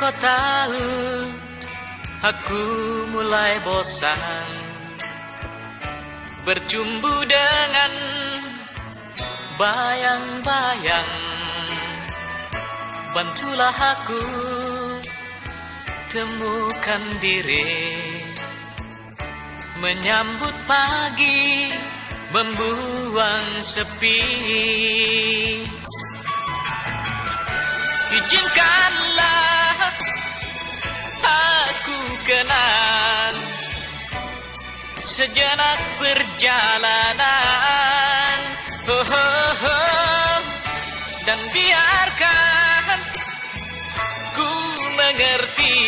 Engkau tahu aku mulai bosan Bercumbu dengan bayang-bayang. Bantulah aku temukan diri Menyambut pagi membuang sepi sejenak perjalanan oh, oh, oh. dan biarkan ku mengerti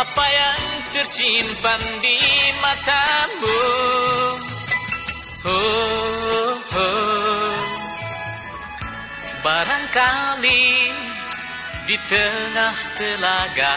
apa yang tersimpan di matamu oh, oh. barangkali di tengah telaga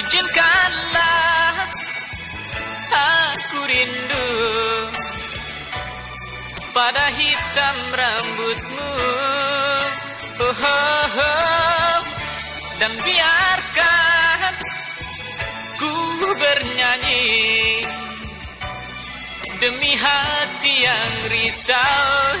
Izinkanlah aku rindu pada hitam rambutmu oh, oh, oh. dan biarkan ku bernyanyi demi hati yang risau